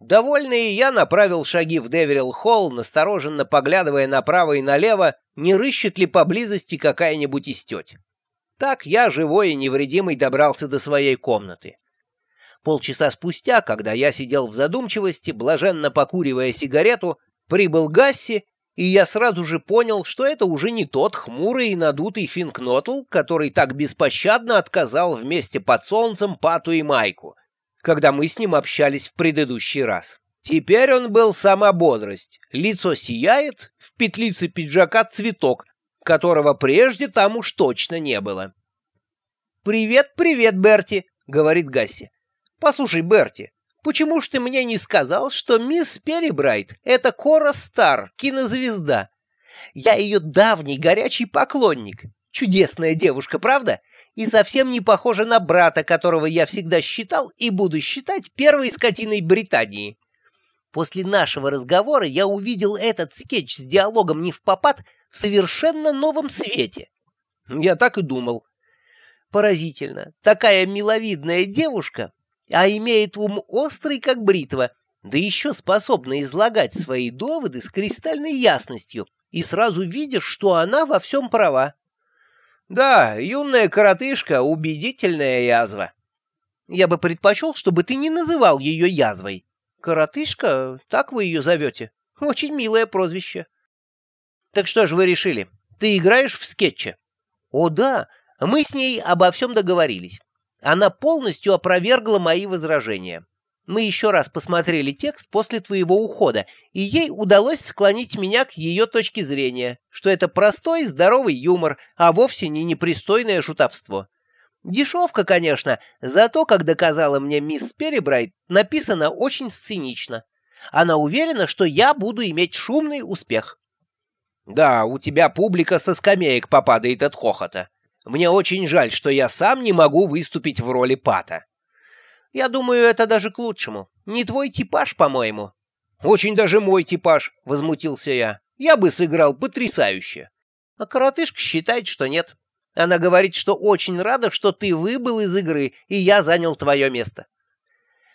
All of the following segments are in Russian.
Довольный, я направил шаги в Деверилл-холл, настороженно поглядывая направо и налево, не рыщет ли поблизости какая-нибудь из теть. Так я, живой и невредимый, добрался до своей комнаты. Полчаса спустя, когда я сидел в задумчивости, блаженно покуривая сигарету, прибыл Гасси, и я сразу же понял, что это уже не тот хмурый и надутый Финкнотл, который так беспощадно отказал вместе под солнцем Пату и Майку, когда мы с ним общались в предыдущий раз. Теперь он был сама бодрость, лицо сияет, в петлице пиджака цветок, которого прежде там уж точно не было. «Привет, привет, Берти», — говорит Гасси. «Послушай, Берти, почему ж ты мне не сказал, что мисс Перебрайт — это Кора Стар, кинозвезда? Я ее давний горячий поклонник. Чудесная девушка, правда? И совсем не похожа на брата, которого я всегда считал и буду считать первой скотиной Британии. После нашего разговора я увидел этот скетч с диалогом не в попад в совершенно новом свете. Я так и думал. Поразительно. Такая миловидная девушка а имеет ум острый, как бритва, да еще способна излагать свои доводы с кристальной ясностью, и сразу видишь, что она во всем права. Да, юная коротышка — убедительная язва. Я бы предпочел, чтобы ты не называл ее язвой. Коротышка, так вы ее зовете? Очень милое прозвище. Так что же вы решили? Ты играешь в скетче? О да, мы с ней обо всем договорились. Она полностью опровергла мои возражения. Мы еще раз посмотрели текст после твоего ухода, и ей удалось склонить меня к ее точке зрения, что это простой, здоровый юмор, а вовсе не непристойное шутовство. Дешевка, конечно, зато, как доказала мне мисс Перебрайт, написано очень сценично. Она уверена, что я буду иметь шумный успех. Да, у тебя публика со скамеек попадает от хохота. Мне очень жаль, что я сам не могу выступить в роли Пата. Я думаю, это даже к лучшему. Не твой типаж, по-моему. Очень даже мой типаж, возмутился я. Я бы сыграл потрясающе. А коротышка считает, что нет. Она говорит, что очень рада, что ты выбыл из игры, и я занял твое место.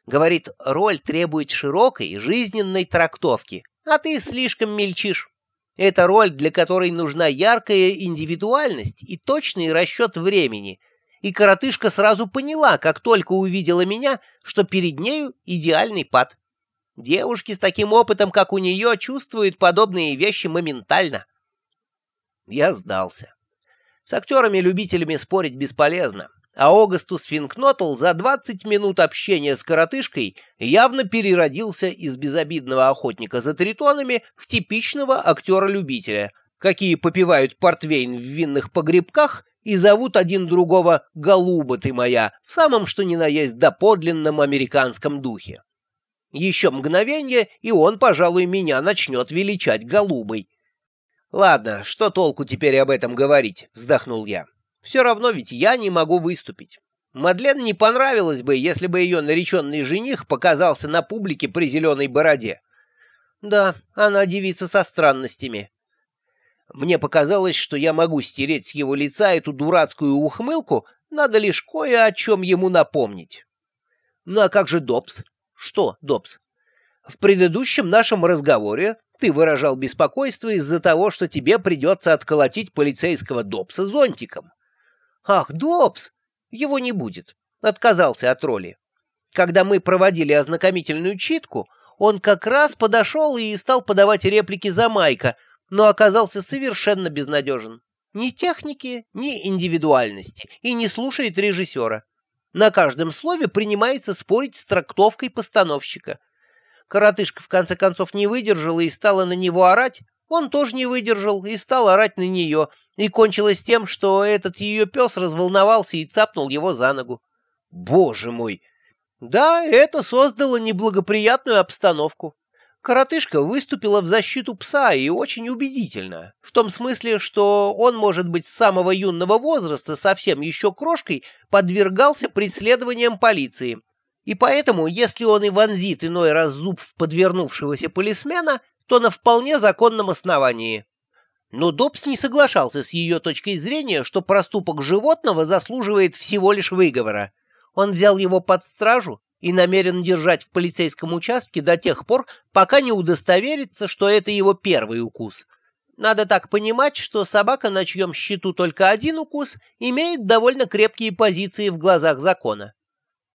Говорит, роль требует широкой, жизненной трактовки, а ты слишком мельчишь. Это роль, для которой нужна яркая индивидуальность и точный расчет времени. И коротышка сразу поняла, как только увидела меня, что перед нею идеальный пад. Девушки с таким опытом, как у нее, чувствуют подобные вещи моментально. Я сдался. С актерами-любителями спорить бесполезно а Огастус Финкнотл за 20 минут общения с коротышкой явно переродился из безобидного охотника за тритонами в типичного актера-любителя, какие попивают портвейн в винных погребках и зовут один другого «голуба ты моя» в самом что ни на есть доподлинном американском духе. Еще мгновение, и он, пожалуй, меня начнет величать голубой. «Ладно, что толку теперь об этом говорить?» — вздохнул я. Все равно ведь я не могу выступить. Мадлен не понравилось бы, если бы ее нареченный жених показался на публике при зеленой бороде. Да, она девица со странностями. Мне показалось, что я могу стереть с его лица эту дурацкую ухмылку, надо лишь кое о чем ему напомнить. Ну а как же Добс? Что, Добс? В предыдущем нашем разговоре ты выражал беспокойство из-за того, что тебе придется отколотить полицейского Добса зонтиком. Ах, Добс! Его не будет. Отказался от роли. Когда мы проводили ознакомительную читку, он как раз подошел и стал подавать реплики за Майка, но оказался совершенно безнадежен. Ни техники, ни индивидуальности, и не слушает режиссера. На каждом слове принимается спорить с трактовкой постановщика. Коротышка в конце концов не выдержала и стала на него орать, он тоже не выдержал и стал орать на нее, и кончилось тем, что этот ее пес разволновался и цапнул его за ногу. Боже мой! Да, это создало неблагоприятную обстановку. Коротышка выступила в защиту пса и очень убедительно, в том смысле, что он, может быть, с самого юного возраста, совсем еще крошкой, подвергался преследованиям полиции. И поэтому, если он и вонзит иной раз зуб в подвернувшегося полисмена, то на вполне законном основании. Но Добс не соглашался с ее точкой зрения, что проступок животного заслуживает всего лишь выговора. Он взял его под стражу и намерен держать в полицейском участке до тех пор, пока не удостоверится, что это его первый укус. Надо так понимать, что собака, на чьем счету только один укус, имеет довольно крепкие позиции в глазах закона.